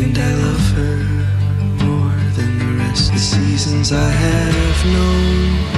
And I love her more than the rest the seasons I have known.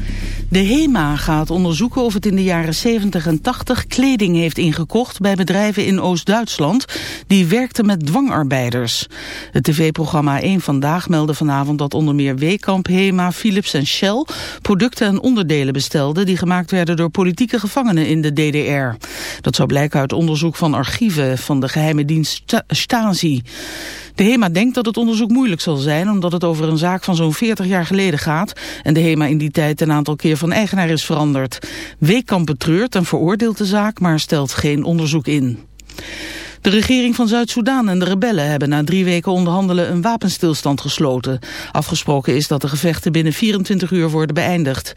De HEMA gaat onderzoeken of het in de jaren 70 en 80 kleding heeft ingekocht bij bedrijven in Oost-Duitsland die werkten met dwangarbeiders. Het tv-programma 1 Vandaag meldde vanavond dat onder meer Weekamp, HEMA, Philips en Shell producten en onderdelen bestelden die gemaakt werden door politieke gevangenen in de DDR. Dat zou blijken uit onderzoek van archieven van de geheime dienst Stasi. De HEMA denkt dat het onderzoek moeilijk zal zijn omdat het over een zaak van zo'n 40 jaar geleden gaat en de HEMA in die tijd een aantal keer van eigenaar is veranderd. Weekamp betreurt en veroordeelt de zaak, maar stelt geen onderzoek in. De regering van Zuid-Soedan en de rebellen hebben na drie weken onderhandelen een wapenstilstand gesloten. Afgesproken is dat de gevechten binnen 24 uur worden beëindigd.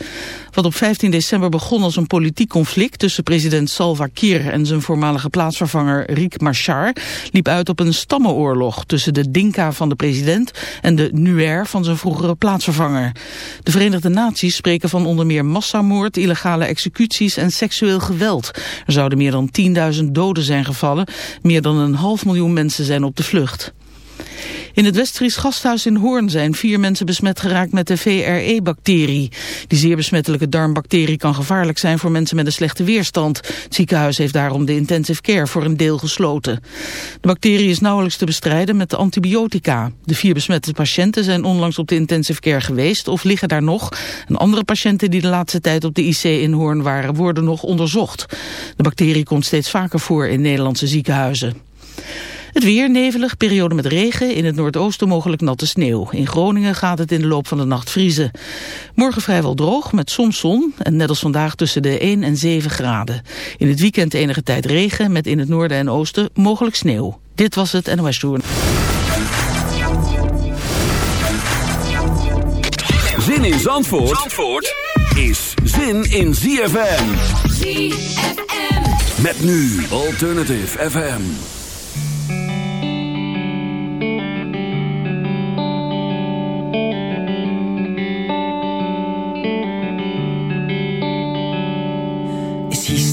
Wat op 15 december begon als een politiek conflict tussen president Salva Kiir en zijn voormalige plaatsvervanger Riek Machar liep uit op een stammenoorlog tussen de Dinka van de president en de Nuer van zijn vroegere plaatsvervanger. De Verenigde Naties spreken van onder meer massamoord, illegale executies en seksueel geweld. Er zouden meer dan 10.000 doden zijn gevallen, dan een half miljoen mensen zijn op de vlucht. In het Westfries gasthuis in Hoorn zijn vier mensen besmet geraakt met de VRE-bacterie. Die zeer besmettelijke darmbacterie kan gevaarlijk zijn voor mensen met een slechte weerstand. Het ziekenhuis heeft daarom de intensive care voor een deel gesloten. De bacterie is nauwelijks te bestrijden met de antibiotica. De vier besmette patiënten zijn onlangs op de intensive care geweest of liggen daar nog. En andere patiënten die de laatste tijd op de IC in Hoorn waren worden nog onderzocht. De bacterie komt steeds vaker voor in Nederlandse ziekenhuizen. Het weer nevelig, periode met regen, in het noordoosten mogelijk natte sneeuw. In Groningen gaat het in de loop van de nacht vriezen. Morgen vrijwel droog, met soms zon en net als vandaag tussen de 1 en 7 graden. In het weekend enige tijd regen, met in het noorden en oosten mogelijk sneeuw. Dit was het NOS Journal. Zin in Zandvoort, Zandvoort is zin in ZFM. ZFM. Met nu Alternative FM.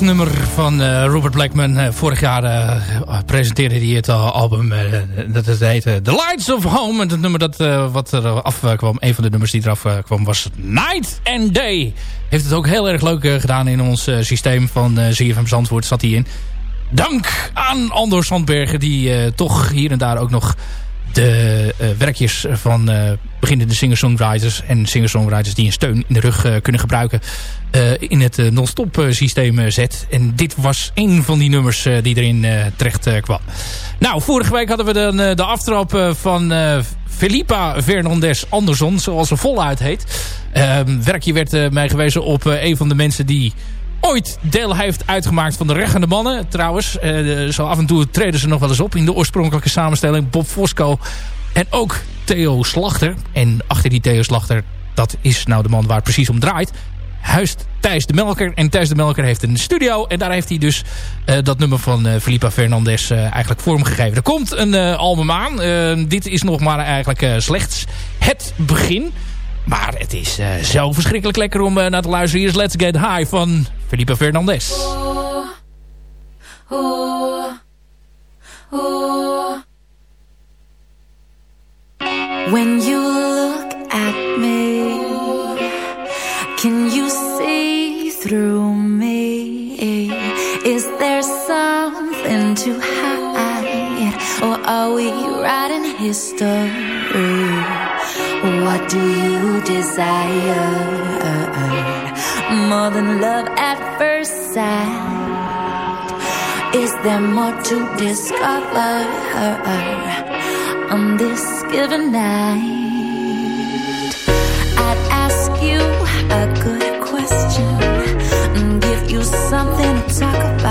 Nummer van eh, Robert Blackman. Eh, vorig jaar eh, presenteerde hij het album. dat het heette The Lights of Home. En het nummer dat wat er afkwam, een van de nummers die eraf kwam, was Night and Day. Heeft het ook heel erg leuk gedaan in ons systeem van ZFM Zandvoort. Zat hij in. Dank aan Andor Sandbergen die toch hier en daar ook nog de eh, werkjes van eh, beginnende singer-songwriters en singer-songwriters die een steun in de rug eh, kunnen gebruiken in het non-stop systeem zet. En dit was een van die nummers die erin terecht kwam. Nou, vorige week hadden we dan de aftrap van Felipa Fernandez Anderson, zoals ze voluit heet. Ehm, werkje werd mij gewezen op een van de mensen die ooit deel heeft uitgemaakt van de reggende mannen. Trouwens, eh, zo af en toe treden ze nog wel eens op in de oorspronkelijke samenstelling. Bob Fosco en ook Theo Slachter. En achter die Theo Slachter, dat is nou de man waar het precies om draait. Huist Thijs de Melker. En Thijs de Melker heeft een studio. En daar heeft hij dus eh, dat nummer van eh Felipa Fernandez eh, eigenlijk vormgegeven. Er komt een album aan. Dit is nog maar eigenlijk slechts het begin. Maar het is eh, zo verschrikkelijk lekker om eh, naar te luisteren. Hier is Let's Get High van Felipe Fernandez. When you look at me, can you see through me? Is there something to hide? Or are we writing history? What do you desire? More than love at first sight? Is there more to discover on this given night? I'd ask you a good question and give you something to talk about.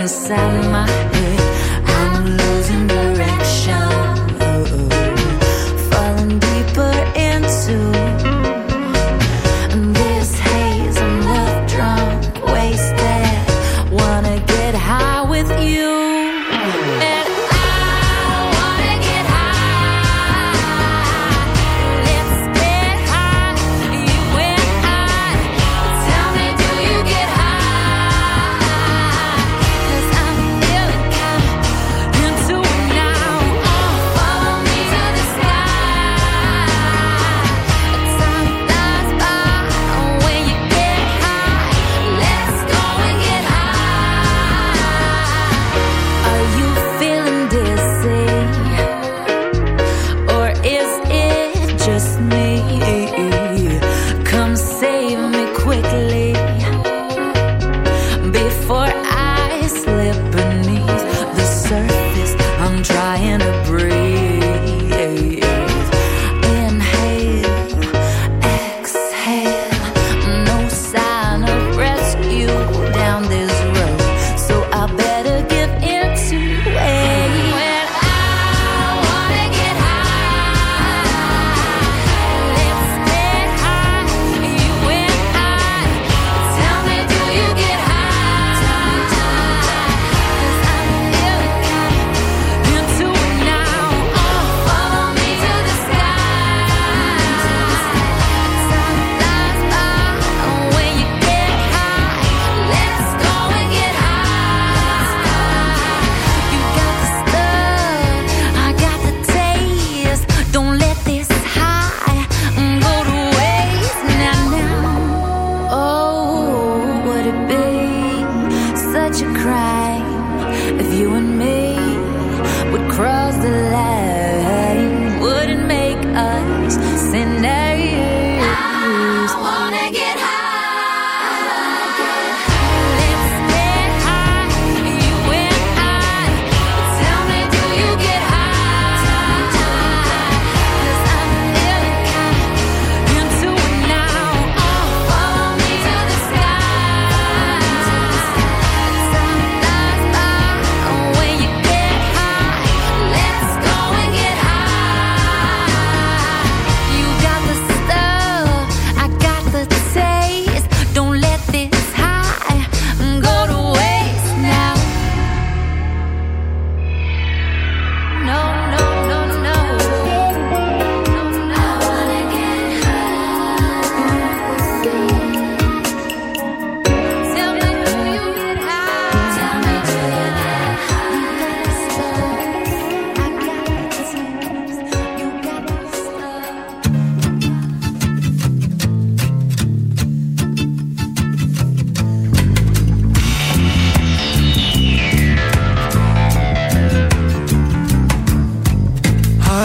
Inside my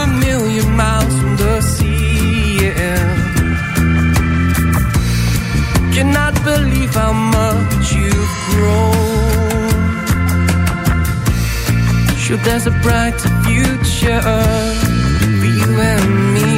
A million miles from the sea. Cannot believe how much you've grown. Sure, there's a brighter future for you and me,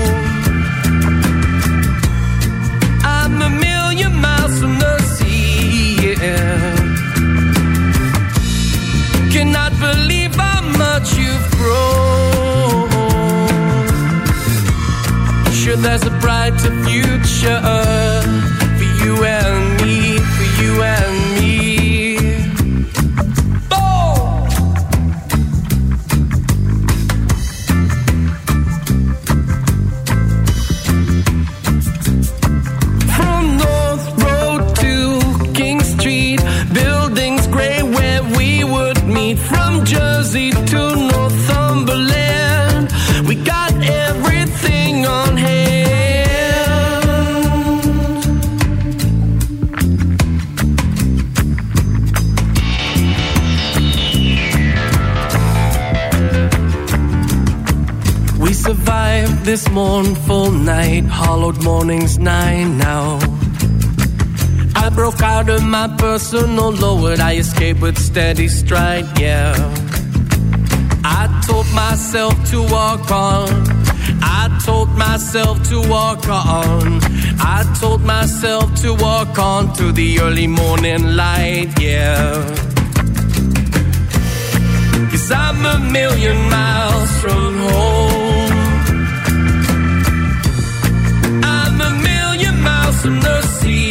Believe how much you've grown. Sure, there's a brighter future personal lowered, I escaped with steady stride, yeah. I told myself to walk on. I told myself to walk on. I told myself to walk on to the early morning light, yeah. Cause I'm a million miles from home. I'm a million miles from the sea,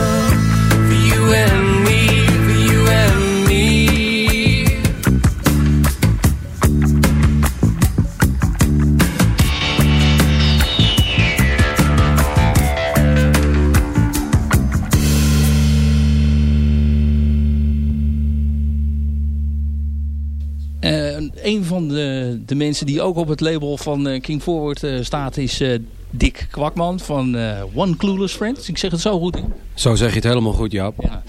die ook op het label van eh, King Forward eh, staat is eh, Dick Kwakman van One Clueless Friends. Ik zeg het zo goed. hè? Zo zeg je het helemaal goed, Jaap. Ja.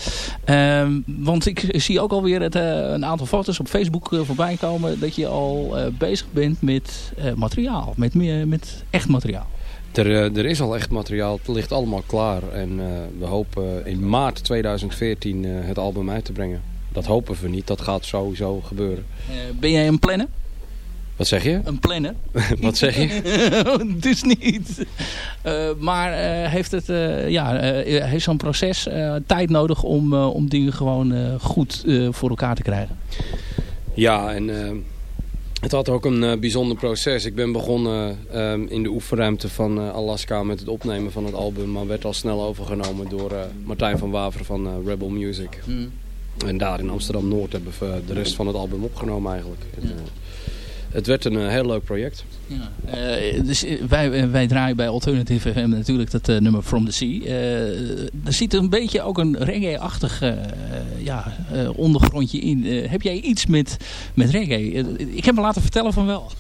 Ehm, want ik zie ook alweer het, een aantal foto's op Facebook voorbij komen dat je al bezig bent met materiaal, met, met echt materiaal. Er, er is al echt materiaal, het ligt allemaal klaar. En we hopen in maart 2014 eh, het album uit te brengen. Dat hopen we niet, dat gaat sowieso gebeuren. Ben jij een planner? Wat zeg je? Een planner? Wat zeg je? dus niet. Eh, maar eh, heeft, het, eh, ja, eh, heeft zo'n proces eh, tijd nodig om, eh, om dingen gewoon eh, goed eh, voor elkaar te krijgen? Ja, en Het had ook een bijzonder proces. Ik ben begonnen ehm, in de oefenruimte van Alaska met het opnemen van het album. Maar werd al snel overgenomen door Martijn van Waver van Rebel Music. Hmm. En daar in Amsterdam-Noord hebben we de rest van het album opgenomen eigenlijk. Ja het werd een eh, heel leuk project. Ja. Uh, dus eh, wij, wij draaien bij Alternative FM natuurlijk dat nummer From the Sea. er zit een beetje ook een reggae-achtig ja, ondergrondje in. heb jij iets met, met reggae? ik heb me laten vertellen van wel.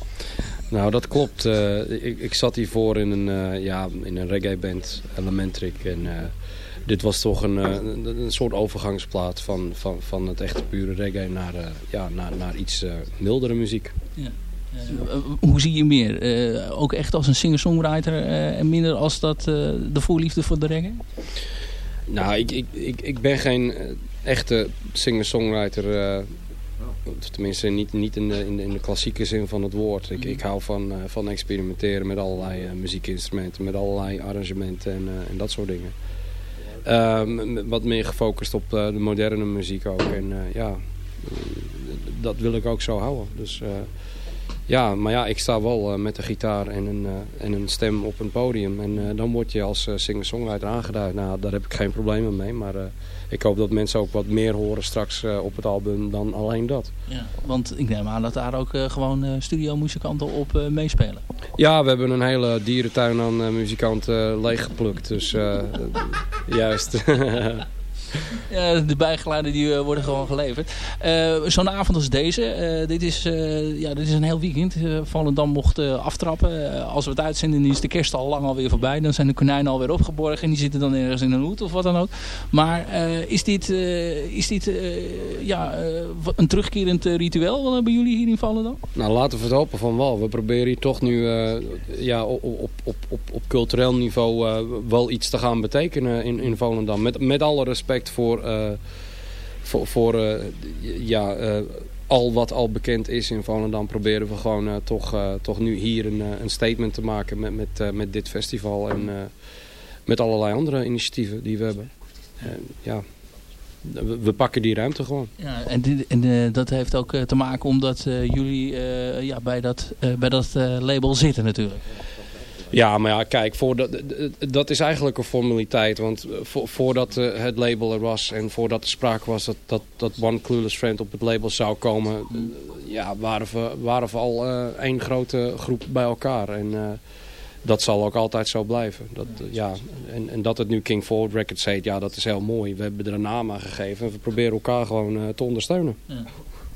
Nou, dat klopt. ik, ik zat hiervoor in een, ja, in een reggae-band, Elementric. En dit was toch een, een, soort overgangsplaat van, van, van het echte pure reggae naar, ja, naar, naar iets mildere muziek. Ja. Uh, hoe zie je meer? Uh, ook echt als een singer-songwriter uh, en minder als dat de voorliefde voor de reggae? Nou, ik, ik, ik, ik ben geen echte singer-songwriter. tenminste, niet, niet in, de, in, de, in, de, klassieke zin van het woord. Ik, ik hou van, van experimenteren met allerlei muziekinstrumenten, met allerlei arrangementen en, en dat soort dingen. Ehm, wat meer gefocust op de moderne muziek ook. En ja, dat wil ik ook zo houden. Dus ja, maar ja, ik sta wel uh, met een gitaar en een, uh, en een stem op een podium. En uh, dan word je als singer-songwriter aangeduid. Nou, daar heb ik geen problemen mee. Maar ik hoop dat mensen ook wat meer horen straks op het album dan alleen dat. Ja, want ik neem aan dat daar ook gewoon studiomuzikanten op meespelen. Ja, we hebben een hele dierentuin aan muzikanten leeggeplukt. Dus juist. Ja, de bijgeluiden die uh, worden gewoon geleverd. Uh, Zo'n avond als deze. Uh, dit, is, ja, dit is een heel weekend. Volendam mocht aftrappen. als we het uitzenden is de kerst al lang alweer voorbij. Dan zijn de konijnen alweer opgeborgen. En die zitten dan ergens in een hoed of wat dan ook. Maar is dit, is dit ja, een terugkerend ritueel bij jullie hier in Volendam? Nou, laten we het hopen van wel. We proberen hier toch nu ja, op, op, op, op, op cultureel niveau wel iets te gaan betekenen in, in Volendam. Met, met alle respect voor, uh, voor, voor uh, ja, uh, al wat al bekend is in Volendam. Proberen we gewoon toch, toch nu hier een, een statement te maken met, met, met dit festival. En met allerlei andere initiatieven die we hebben. En, ja, we, pakken die ruimte gewoon. Ja, en, en dat heeft ook te maken omdat jullie ja, bij dat, bij dat label zitten natuurlijk. Ja, maar ja, kijk, voor dat, is eigenlijk een formaliteit. Want voordat eh, het label er was en voordat er sprake was dat, dat, dat One Clueless Friend op het label zou komen... Eh, ja, waren we, waren we al één grote groep bij elkaar. En dat zal ook altijd zo blijven. Dat, ja, en, en dat het nu King Forward Records heet, ja, dat is heel mooi. We hebben er een naam aan gegeven en we proberen elkaar gewoon te ondersteunen. Ja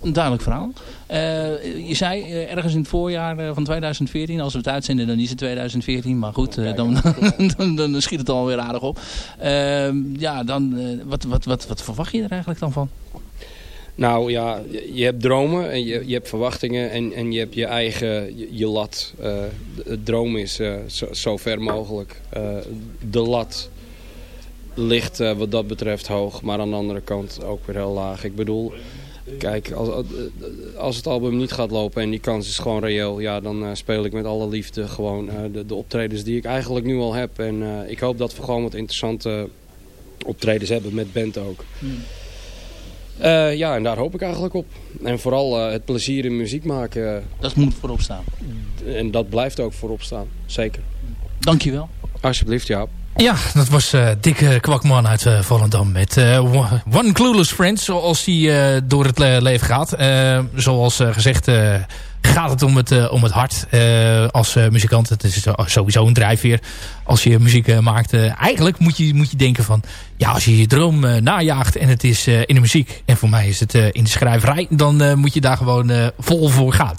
een duidelijk verhaal. Uh, je zei uh, ergens in het voorjaar uh, van 2014, als we het uitzenden dan is het 2014, maar goed, dan, dan, dan, schiet het alweer aardig op. Ehm, ja, dan, wat, wat, wat, wat verwacht je er eigenlijk dan van? Nou ja, je hebt dromen en je, je hebt verwachtingen en, en je hebt je eigen, je, je lat. het droom is zo, zo, ver mogelijk. de lat ligt wat dat betreft hoog, maar aan de andere kant ook weer heel laag. Ik bedoel, Kijk, als, als het album niet gaat lopen en die kans is gewoon reëel... ja, dan uh, speel ik met alle liefde gewoon uh, de, de, optredens die ik eigenlijk nu al heb. En uh, ik hoop dat we gewoon wat interessante optredens hebben met band ook. Hmm. ja, en daar hoop ik eigenlijk op. En vooral het plezier in muziek maken. dat moet voorop staan. En dat blijft ook voorop staan, zeker. Dankjewel. Alsjeblieft, ja. Ja, dat was uh, Dikke Kwakman uit uh, Volendam met uh, One Clueless Friend, zoals hij door het leven gaat. zoals gezegd gaat het om het, om het hart als muzikant. Het is sowieso een drijfveer als je muziek maakt. eigenlijk moet je, moet je denken van, ja, als je je droom najaagt en het is in de muziek. En voor mij is het in de schrijverij, dan moet je daar gewoon vol voor gaan.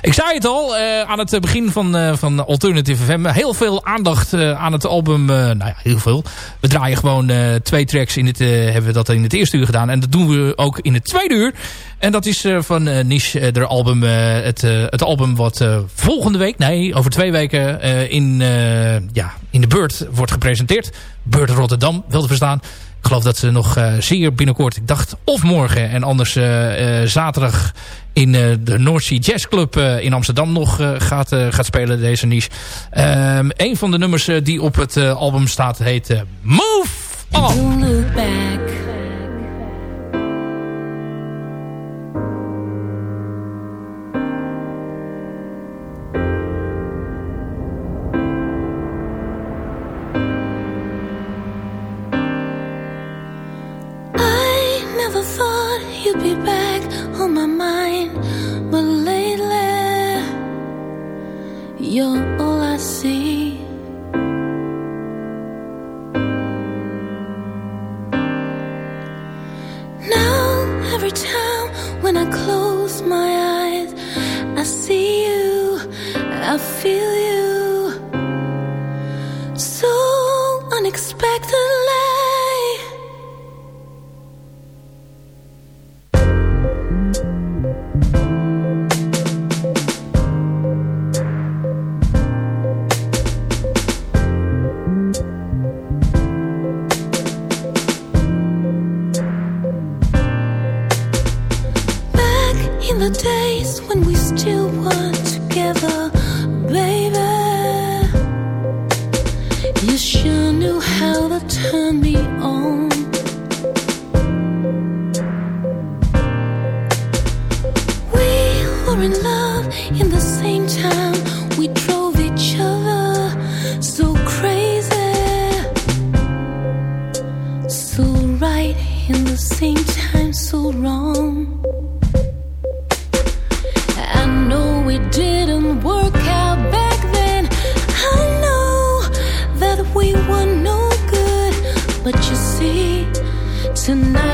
Ik zei het al aan het begin van, van Alternative FM. Heel veel aandacht aan het album nou ja, heel veel. We draaien gewoon twee tracks. In het, hebben we dat in het eerste uur gedaan. En dat doen we ook in het tweede uur. En dat is van Niche, uh, album, het, het album wat volgende week, nee, over twee weken in, ja, in de Beurt wordt gepresenteerd. Beurt Rotterdam, wel te verstaan. Ik geloof dat ze nog zeer binnenkort, ik dacht of morgen en anders zaterdag in de North Sea Jazz Club in Amsterdam nog gaat, gaat spelen, deze niche. Um, een van de nummers die op het album staat heet Move On. So right in the same time, so wrong. I know it didn't work out back then. I know that we were no good, but you see, tonight.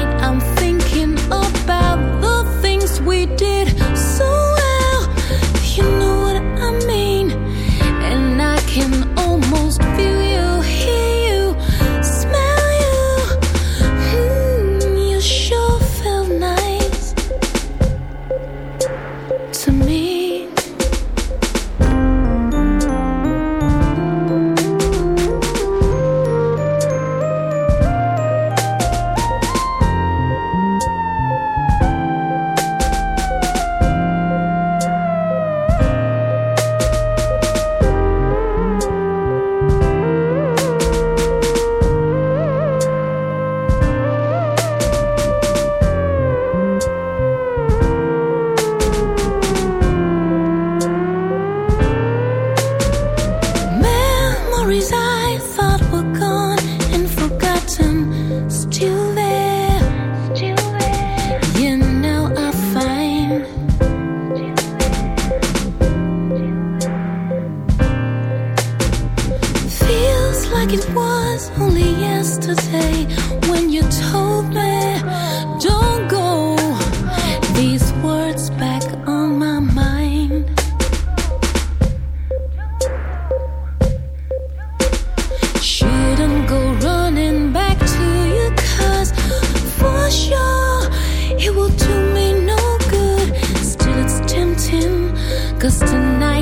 tonight.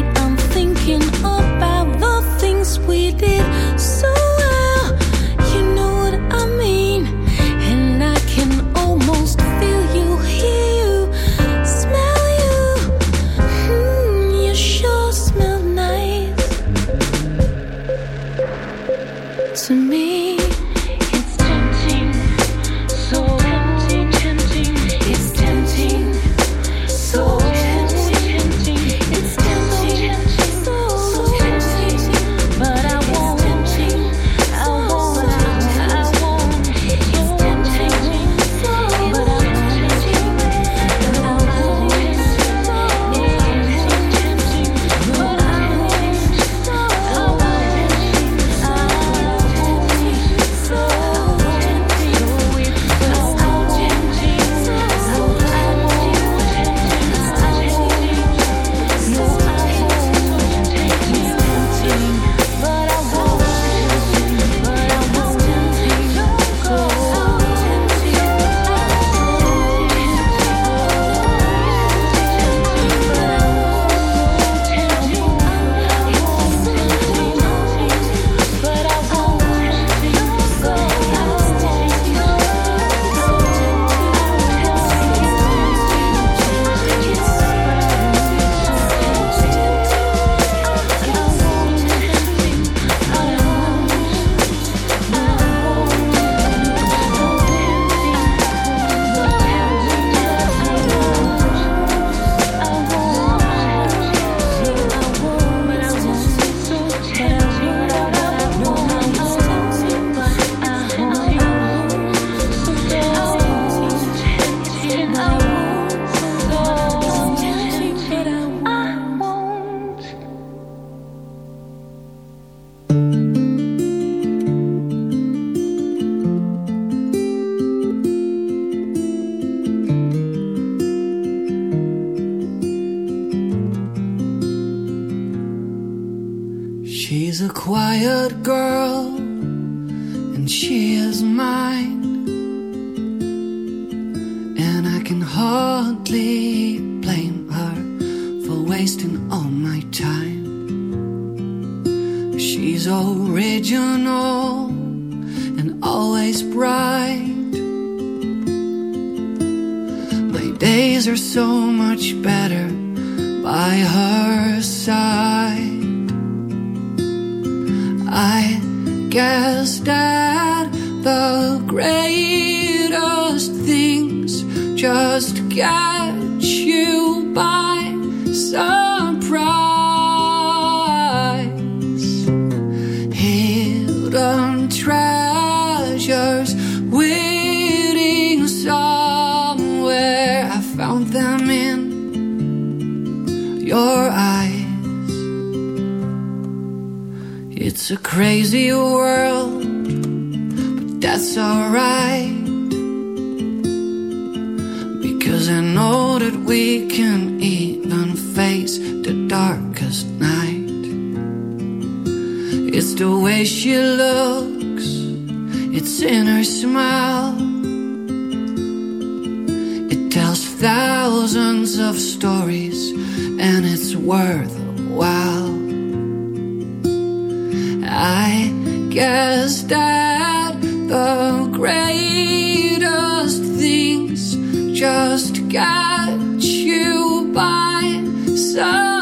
Worthwhile. I guess that the greatest things just catch you by surprise.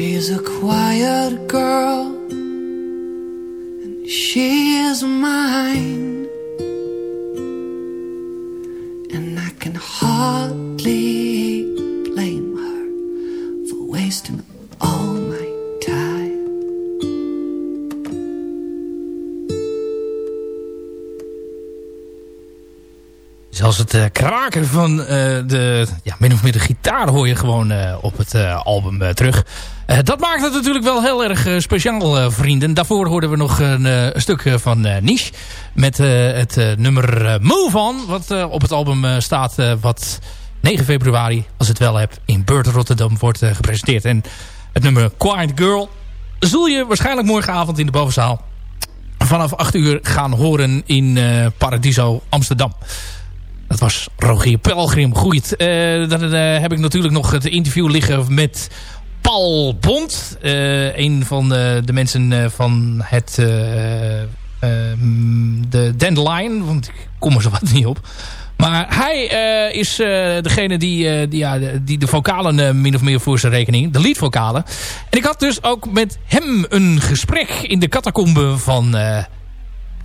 She's a quiet girl, and she is mine. And I can hardly blame her for wasting all my time. Zelfs het eh, kraken van eh, de ja, min of meer de gitaar hoor je gewoon eh, op het album terug. Eh, dat maakt het natuurlijk wel heel erg eh, speciaal, eh, vrienden. Daarvoor hoorden we nog een, stuk van Niche. Met het nummer Move On. Wat op het album staat. wat 9 februari, als het wel heb, in Beurt Rotterdam wordt gepresenteerd. En het nummer Quiet Girl zul je waarschijnlijk morgenavond in de bovenzaal vanaf 8 uur gaan horen in Paradiso Amsterdam. Dat was Rogier Pelgrim. Goed, dan heb ik natuurlijk nog het interview liggen met Paul Bond. eh, een van de, de mensen eh, van het eh, ehm, de Dandelion. Want ik kom er zo wat niet op. Maar hij eh, is eh, degene die, eh, ja, die de vocalen eh, min of meer voor zijn rekening. De leadvocalen. En ik had dus ook met hem een gesprek in de catacombe van eh,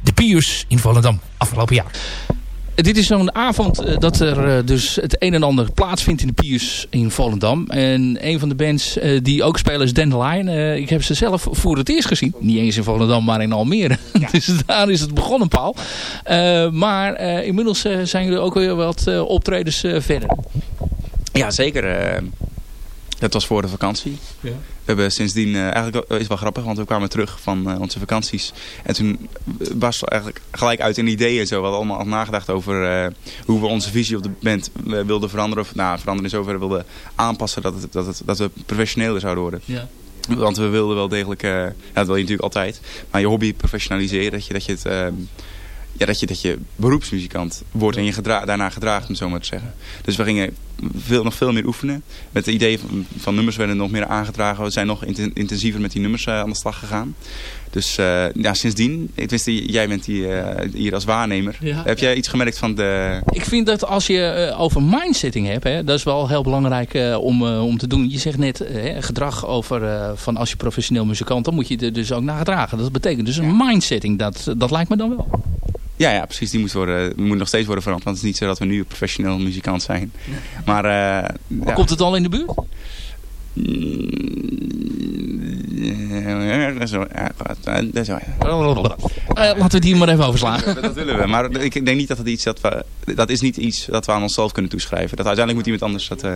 de Piers in Volendam afgelopen jaar. Dit is zo'n avond eh, dat er eh, dus het een en ander plaatsvindt in de Piers in Volendam. En een van de bands eh, die ook spelen is Dandelion. Uh, ik heb ze zelf voor het eerst gezien. Niet eens in Volendam, maar in Almere. dus daar is het begonnen, Paul. maar inmiddels zijn jullie ook weer wat optredens verder. Ja, zeker. dat was voor de vakantie. Ja. We hebben sindsdien, uh, eigenlijk is wel grappig, want we kwamen terug van uh, onze vakanties. En toen was eigenlijk gelijk uit een idee en zo. We hadden allemaal nagedacht over hoe we onze visie op de band wilden veranderen. Of nou, veranderen in zoverre wilden aanpassen dat, het, dat, het, dat we professioneler zouden worden. Ja. Want we wilden wel degelijk, ja, dat wil je natuurlijk altijd, maar je hobby professionaliseren. Dat je, dat je het ehm, ja, dat, je, dat je beroepsmuzikant wordt en je gedra daarna gedraagt, om zo maar te zeggen. Dus we gingen veel, nog veel meer oefenen. Met het idee van, van nummers werden nog meer aangedragen. We zijn nog intensiever met die nummers uh, aan de slag gegaan. Dus uh, ja, sindsdien, tenminste jij bent hier, uh, hier als waarnemer. Heb jij iets gemerkt van de... Ik vind dat als je over mindsetting hebt, hè, dat is wel heel belangrijk om, om te doen. Je zegt net gedrag over van als je professioneel muzikant, dan moet je er dus ook naar gedragen. Dat betekent dus een mindsetting, dat, dat lijkt me dan wel. Ja, ja, precies. Die moet, worden, moet nog steeds worden veranderd. Want het is niet zo dat we nu professioneel muzikant zijn. Maar, uh, Komt het al in de buurt? Laten we het hier maar even overslaan. Dat willen we. Maar ik denk niet dat het iets dat we... Dat is niet iets dat we aan onszelf kunnen toeschrijven. Dat uiteindelijk moet iemand anders dat... Uh,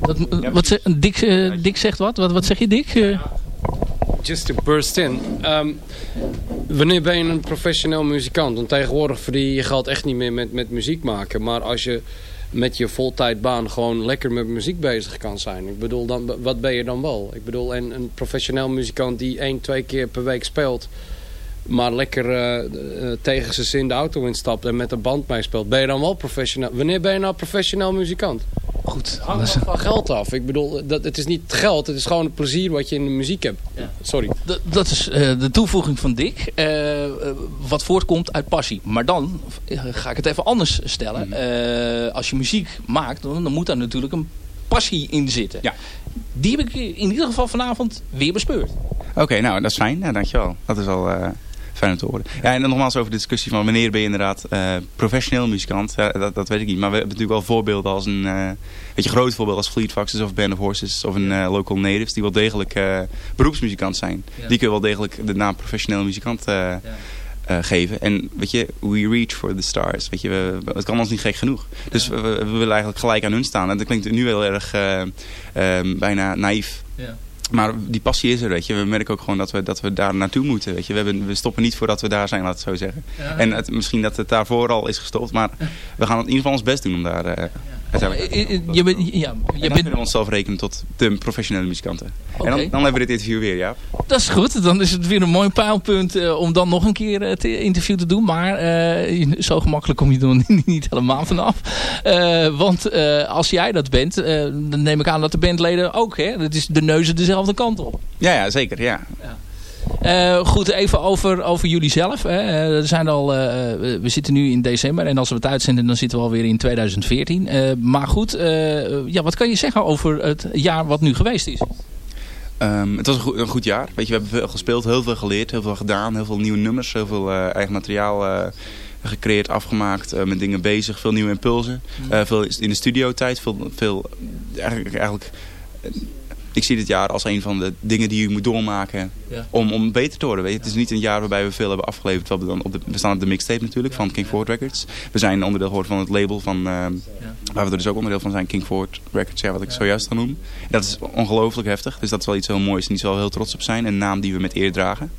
dat wat, Dick, uh, Dick zegt wat? wat? Wat zeg je Dick? Just to burst in. Um, wanneer ben je een professioneel muzikant? Want tegenwoordig verdien je geld echt niet meer met, met muziek maken. Maar als je met je voltijdbaan gewoon lekker met muziek bezig kan zijn. Ik bedoel, dan, wat ben je dan wel? Ik bedoel, en een professioneel muzikant die één, twee keer per week speelt... maar lekker uh, tegen zijn zin de auto instapt en met een band meespeelt... ben je dan wel professioneel? Wanneer ben je nou professioneel muzikant? Goed. Hangt van geld af. Ik bedoel, dat, het is niet geld. Het is gewoon het plezier wat je in de muziek hebt. Ja. Sorry. dat is uh, de toevoeging van Dick. Uh, wat voortkomt uit passie. Maar dan ga ik het even anders stellen. Uh, als je muziek maakt, dan, dan, moet daar natuurlijk een passie in zitten. Ja. Die heb ik in ieder geval vanavond weer bespeurd. Oké, nou dat is fijn. Ja, dankjewel. Dat is al fijn om te horen. Ja, en dan nogmaals over de discussie van wanneer ben je inderdaad uh, professioneel muzikant. Ja, dat, dat weet ik niet. Maar we hebben natuurlijk wel voorbeelden als een uh, weet je, groot voorbeeld als Fleet Foxes of Band of Horses of een uh, Local Natives. Die wel degelijk beroepsmuzikant zijn. Die kunnen wel degelijk de naam professioneel muzikant geven. En weet je, we reach for the stars. Weet je, we, het kan ons niet gek genoeg. Dus we, we, willen eigenlijk gelijk aan hun staan. En dat klinkt nu heel erg bijna naïef. Ja. Maar die passie is er, weet je. We merken ook gewoon dat we, dat we daar naartoe moeten, weet je. We, hebben, we stoppen niet voordat we daar zijn, laat het zo zeggen. En het, misschien dat het daarvoor al is gestopt, maar we gaan in ieder geval ons best doen om daar... Uh, je, bent, ja, je bent... kunnen we onszelf rekenen tot de professionele muzikanten. En dan, dan, hebben we dit interview weer, ja. Dat is goed. Dan is het weer een mooi pijlpunt uh, om dan nog een keer het interview te doen. Maar uh, zo gemakkelijk kom je er niet helemaal vanaf. want als jij dat bent, dan neem ik aan dat de bandleden ook, hè? Dat is de neuzen dezelfde kant op. Ja, ja zeker, ja. ja. Uh, goed, even over, over jullie zelf. Hè. Er zijn al, uh, we zitten nu in december en als we het uitzenden dan zitten we alweer in 2014. Uh, maar goed, ja, wat kan je zeggen over het jaar wat nu geweest is? Um, het was een goed, een goed, jaar. Weet je, we hebben veel gespeeld, heel veel geleerd, heel veel gedaan, heel veel nieuwe nummers, heel veel eigen materiaal gecreëerd, afgemaakt, met dingen bezig, veel nieuwe impulsen. Mm. veel in de studio tijd, veel, veel eigenlijk, eigenlijk ik zie dit jaar als een van de dingen die je moet doormaken om, om beter te worden. Weet je? Het is niet een jaar waarbij we veel hebben afgeleverd. Wat we, dan op de, we staan op de mixtape natuurlijk van King Ford Records. We zijn onderdeel geworden van het label van, uh, waar we er dus ook onderdeel van zijn, King Ford Records, ja, wat ik zojuist al noem. Dat is ongelooflijk heftig, dus dat is wel iets heel moois en iets wel heel trots op zijn. Een naam die we met eer dragen.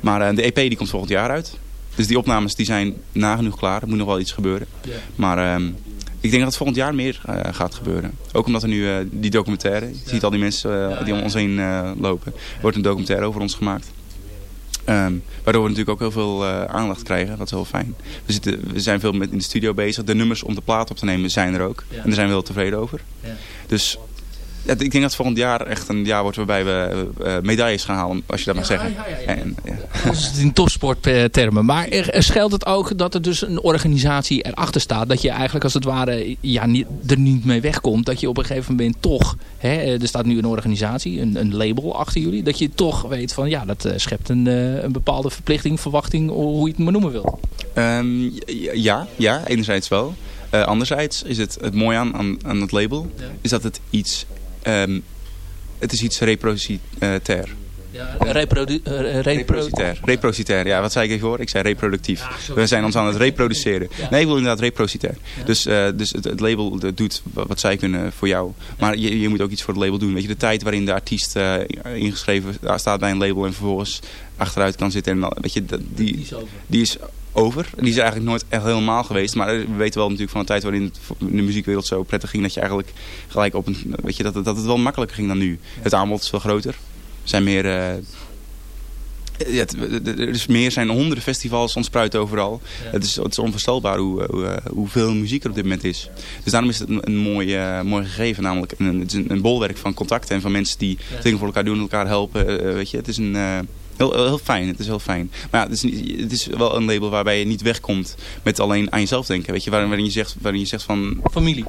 Maar uh, de EP die komt volgend jaar uit. Dus die opnames die zijn nagenoeg klaar. Er moet nog wel iets gebeuren. Maar... Um, ik denk dat het volgend jaar meer uh, gaat gebeuren. Ook omdat er nu uh, die documentaire, je ziet al die mensen uh, die om ons heen lopen. Er wordt een documentaire over ons gemaakt. Um, waardoor we natuurlijk ook heel veel aandacht krijgen. Dat is heel fijn. We, zitten, we zijn veel met in de studio bezig. De nummers om de plaat op te nemen zijn er ook. En daar zijn we heel tevreden over. Dus Ja, ik denk dat volgend jaar echt een jaar wordt waarbij we uh, medailles gaan halen, als je dat mag zeggen. Ja, ja, en, dat is in topsporttermen. Maar er, scheelt het ook dat er dus een organisatie erachter staat. Dat je eigenlijk als het ware ja, niet, er niet mee wegkomt. Dat je op een gegeven moment toch, hè, er staat nu een organisatie, een, een label achter jullie. Dat je toch weet van ja, dat schept een, een bepaalde verplichting, verwachting, hoe je het maar noemen wil. Um, ja, ja, enerzijds wel. Uh, anderzijds is het, het mooie aan, aan, aan het label, ja. is dat het iets Um, het is iets reproducitair. Ja, reprodu uh, reproducitair. Reproducitair, ja, wat zei ik even hoor? Ik zei reproductief. Ja, we zijn ons aan het reproduceren. Nee, ik wil inderdaad reproducitair. Ja. Dus, uh, dus het, het, label doet wat zij kunnen voor jou. Maar je, je moet ook iets voor het label doen. Weet je, de tijd waarin de artiest uh, ingeschreven staat bij een label en vervolgens achteruit kan zitten. En, weet je, die, die is over. Die is eigenlijk nooit echt helemaal geweest. Maar we weten wel natuurlijk van een tijd waarin het in de muziekwereld zo prettig ging. Dat je eigenlijk gelijk op een... Weet je, dat, het, dat het wel makkelijker ging dan nu. Het aanbod is veel groter. Er zijn meer... Uh, ja, er is meer zijn honderden festivals ontspruit overal. Ja. Het, is, het is onvoorstelbaar hoe, hoe, hoeveel muziek er op dit moment is. Dus daarom is het een, een mooi, uh, mooi gegeven. Namelijk een, het is een, een, bolwerk van contacten en van mensen die ja. dingen voor elkaar doen, elkaar helpen. Uh, weet je, het is een... Heel, heel, fijn, het is heel fijn. Maar ja, het is, niet, het is wel een label waarbij je niet wegkomt met alleen aan jezelf denken. Weet je, waarin, waarin, je, zegt, waarin je zegt van... Familie.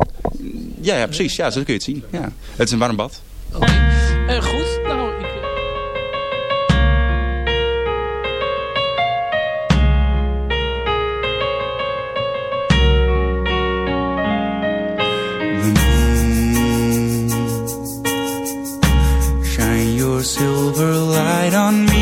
Ja, ja precies. Ja, zo kun je het zien. Ja. Het is een warm bad. Oké. Okay. Uh, goed, nou... Ik... silver light on me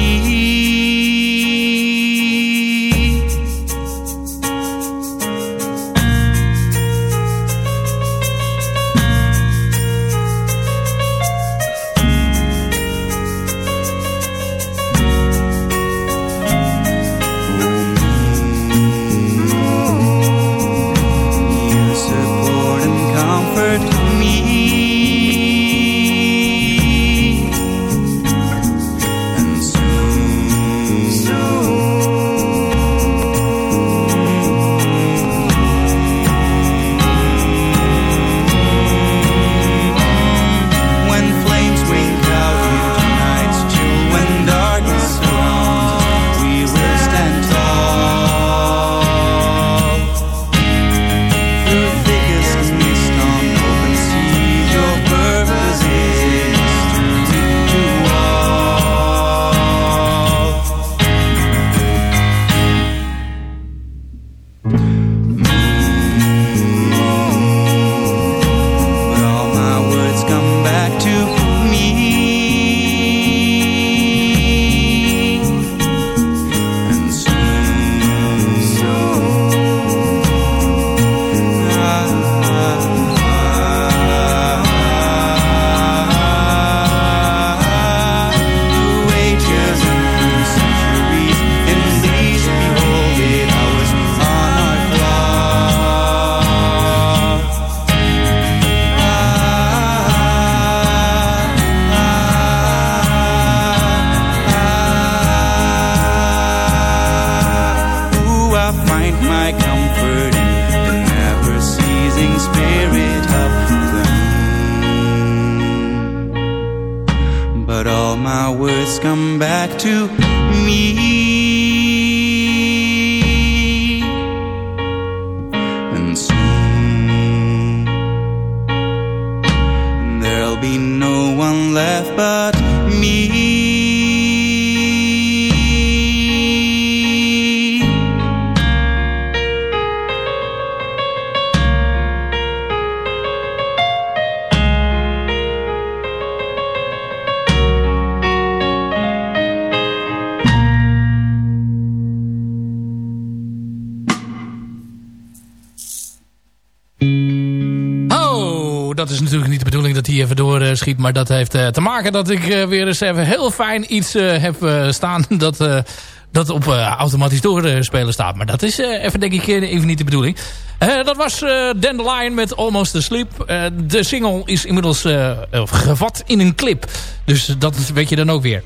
to Maar dat heeft uh, te maken dat ik uh, weer eens even heel fijn iets uh, heb staan dat, dat op automatisch doorspelen staat. Maar dat is even denk ik even niet de bedoeling. dat was Dandelion met Almost Asleep. de single is inmiddels gevat in een clip. Dus dat weet je dan ook weer.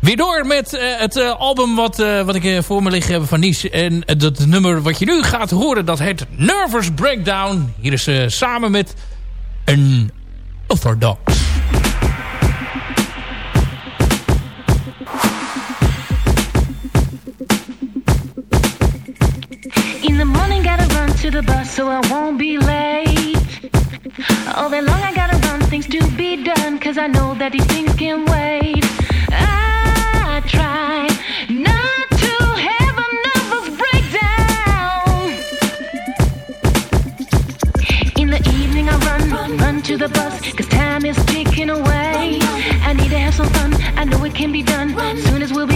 Weer door met het album wat, wat ik voor me liggen heb van Nies. En dat nummer wat je nu gaat horen, dat heet Nervous Breakdown. Hier is samen met een Orthodox. In the morning, gotta run to the bus so I won't be late. All day long, I gotta run things to be done, cause I know that these things can wait. Can be done, soon as we'll be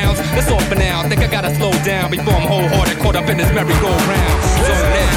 grounds? That's all for now. Think I gotta slow down before I'm wholehearted, caught up in this merry-go-round. So now.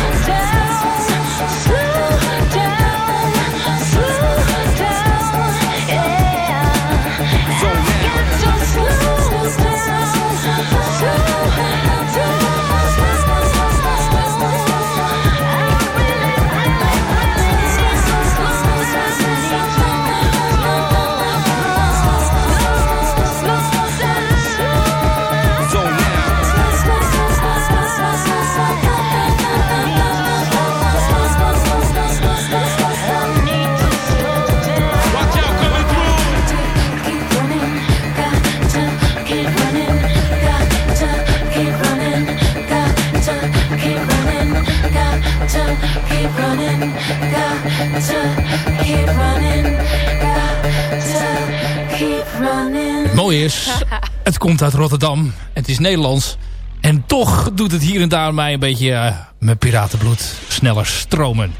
Het mooie is, het komt uit Rotterdam. Het is Nederlands. En toch doet het hier en daar mij een beetje uh, mijn piratenbloed sneller stromen.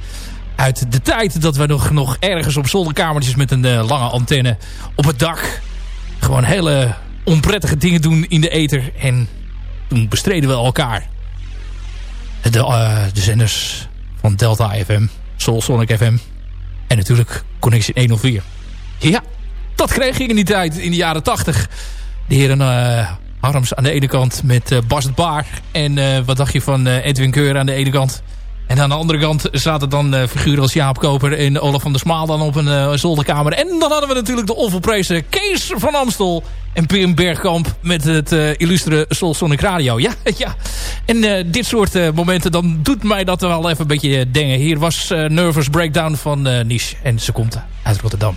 Uit de tijd dat we nog, nog ergens op zolderkamertjes met een uh, lange antenne op het dak... gewoon hele onprettige dingen doen in de ether. En toen bestreden we elkaar. De, uh, de zenders van Delta FM, Soul Sonic FM en natuurlijk Connection 104. Ja, dat kreeg ik in die tijd, in de jaren 80. De heren uh, Harms aan de ene kant met uh, Bas Baar. En uh, wat dacht je van Edwin Keur aan de ene kant. En aan de andere kant zaten dan figuren als Jaap Koper en Olaf van der Smaal dan op een zolderkamer. En dan hadden we natuurlijk de onvolprezen Kees van Amstel en Pim Bergkamp met het illustere Soul Sonic Radio. Ja, ja. En dit soort momenten, dan doet mij dat wel even een beetje denken. Hier was Nervous Breakdown van Niche en ze komt uit Rotterdam.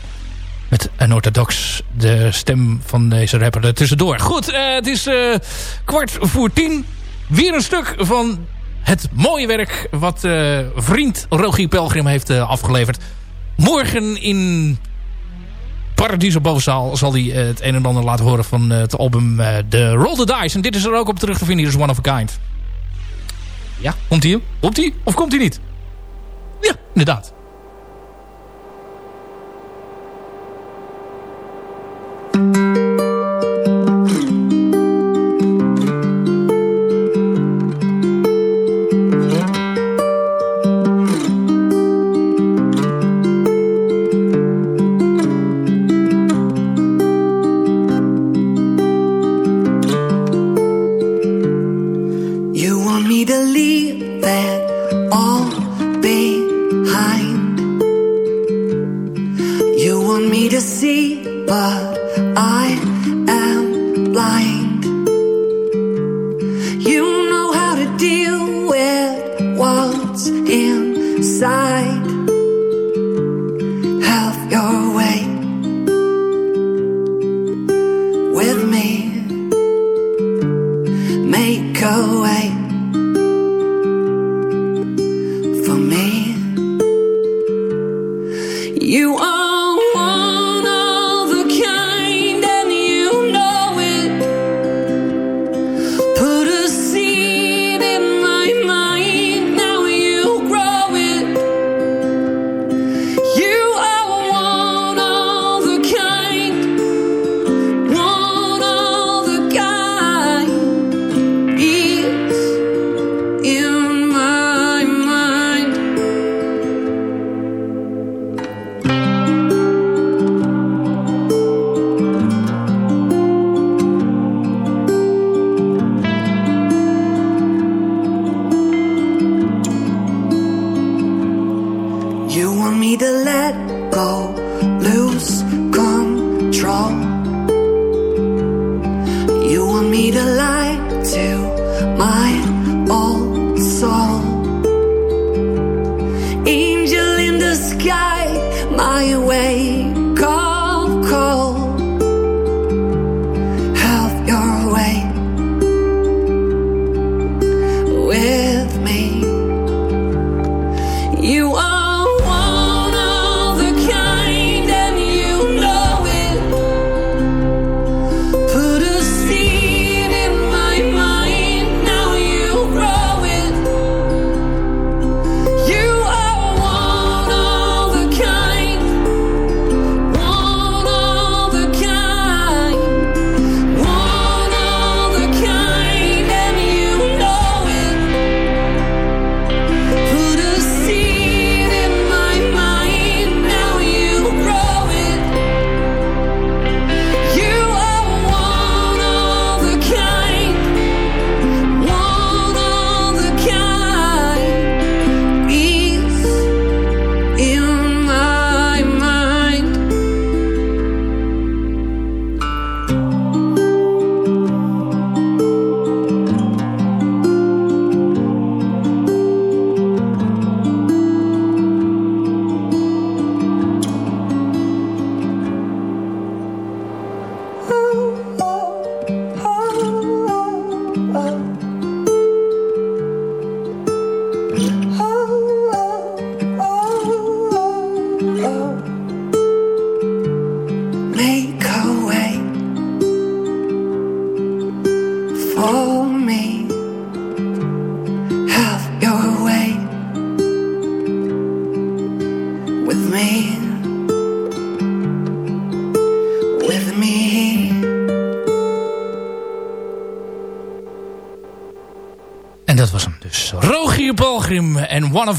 Met een orthodox, de stem van deze rapper er tussendoor. Goed, uh, het is uh, kwart voor tien. Weer een stuk van het mooie werk wat uh, vriend Rogier Pelgrim heeft afgeleverd. Morgen in Paradiso Bovenzaal zal hij het een en ander laten horen van het album The Roll the Dice. En dit is er ook op terug te vinden. Hier is One of a Kind. Ja, komt hij? Komt hij? Of komt hij niet? Ja, inderdaad.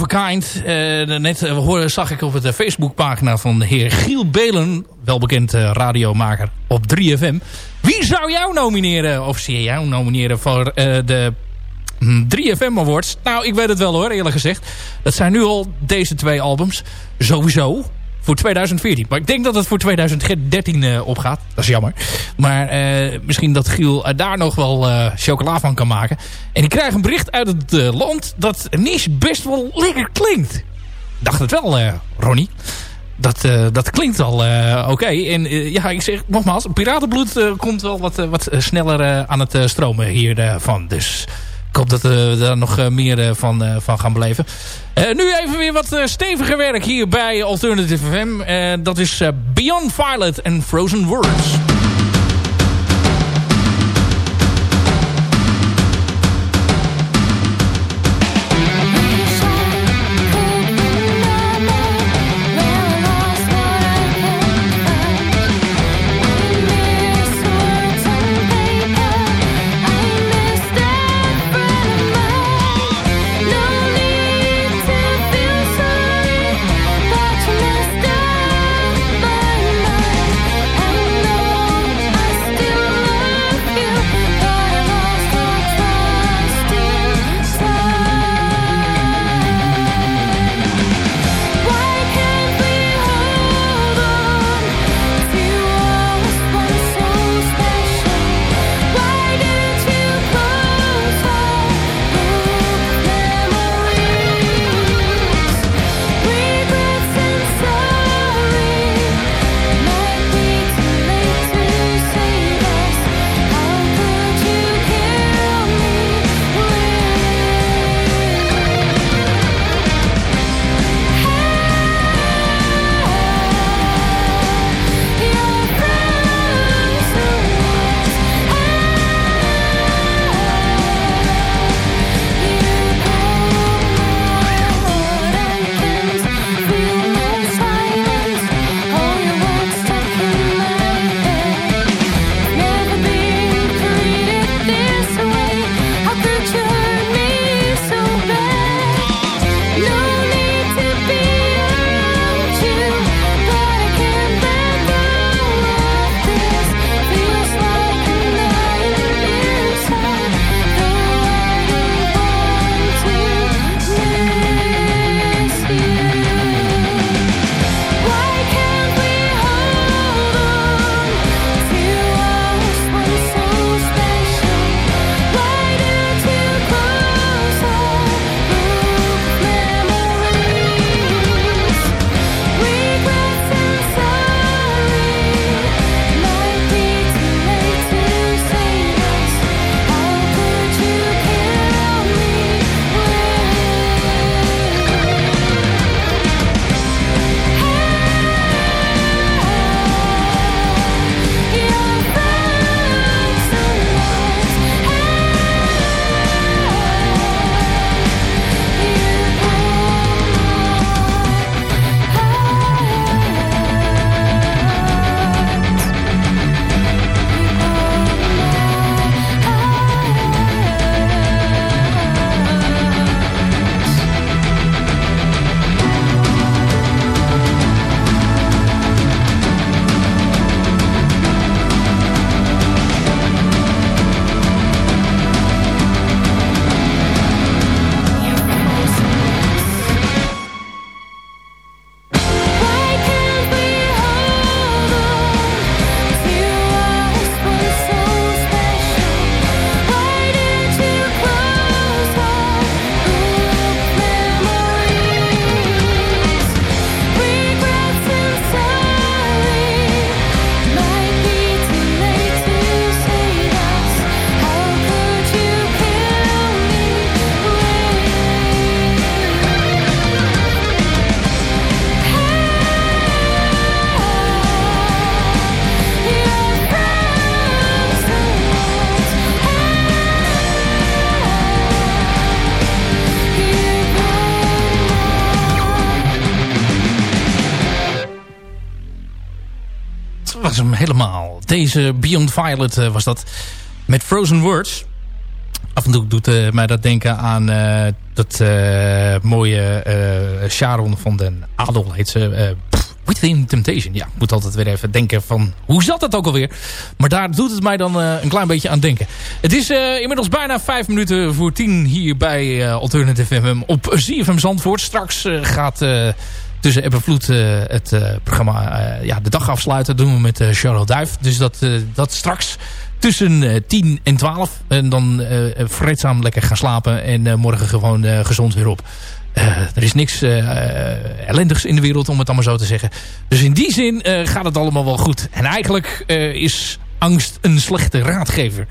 Of Kind. Eh, net eh, hoorde, zag ik op de Facebookpagina van de heer Giel Belen... welbekend eh, radiomaker op 3FM. Wie zou jou nomineren, of zie je jou nomineren... voor eh, de hm, 3FM Awards? Nou, ik weet het wel hoor, eerlijk gezegd. Dat zijn nu al deze twee albums. Sowieso voor 2014. Maar ik denk dat het voor 2013 eh, opgaat. Dat is jammer. Maar eh, misschien dat Giel daar nog wel eh, chocola van kan maken. En ik krijg een bericht uit het eh, land dat Niche best wel lekker klinkt. Dacht het wel, Ronnie. Dat, dat klinkt al oké. En ja, ik zeg nogmaals, piratenbloed komt wel wat, wat sneller aan het stromen hiervan. dus ik hoop dat we daar nog meer van, van gaan beleven. Nu even weer wat steviger werk hier bij Alternative FM. Dat is Beyond Violet and Frozen Words. Hem helemaal. Deze Beyond Violet eh, was dat. Met Frozen Words. Af en toe doet eh, mij dat denken aan eh, dat mooie Sharon van den Adel heet ze. Within Temptation. Ja, ik moet altijd weer even denken van... Hoe zat dat ook alweer? Maar daar doet het mij dan een klein beetje aan denken. Het is inmiddels bijna vijf minuten voor tien hier bij eh, Alternative FM op ZFM Zandvoort. Straks gaat tussen Eb Vloed eh, het eh, programma eh, ja, de dag afsluiten. Dat doen we met Charlotte Duif. Dus dat, dat straks tussen eh, 10 en 12. En dan vreedzaam lekker gaan slapen. En morgen gewoon gezond weer op. Er is niks ellendigs in de wereld, om het allemaal zo te zeggen. Dus in die zin gaat het allemaal wel goed. En eigenlijk is angst een slechte raadgever.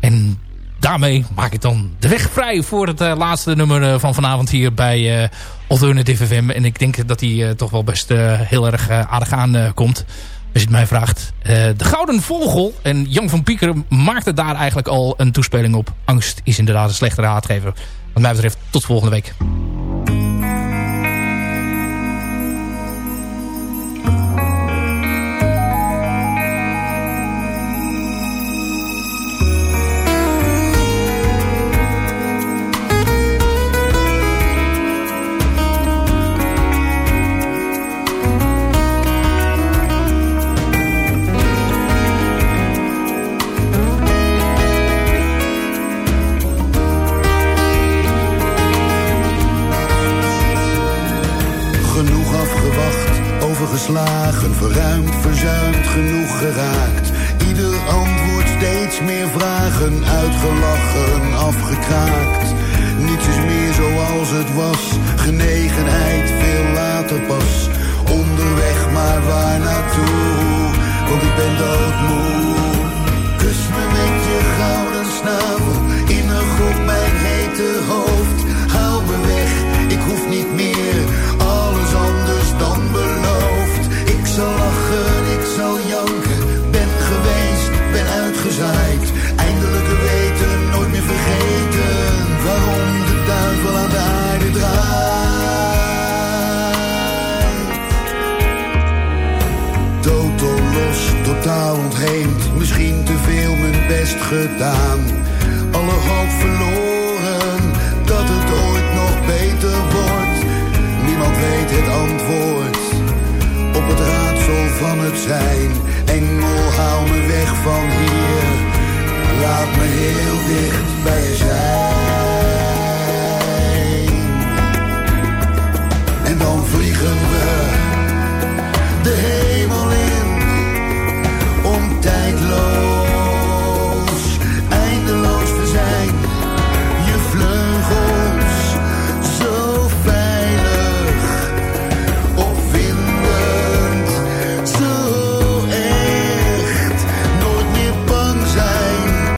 En daarmee maak ik dan de weg vrij voor het eh, laatste nummer eh, van vanavond hier bij eh Alternative FM. En ik denk dat eh, toch wel best heel erg aardig aankomt. Als je het mij vraagt. De Gouden Vogel. En Jan van Pieker maakte daar eigenlijk al een toespeling op. Angst is inderdaad een slechte raadgever. Wat mij betreft tot volgende week.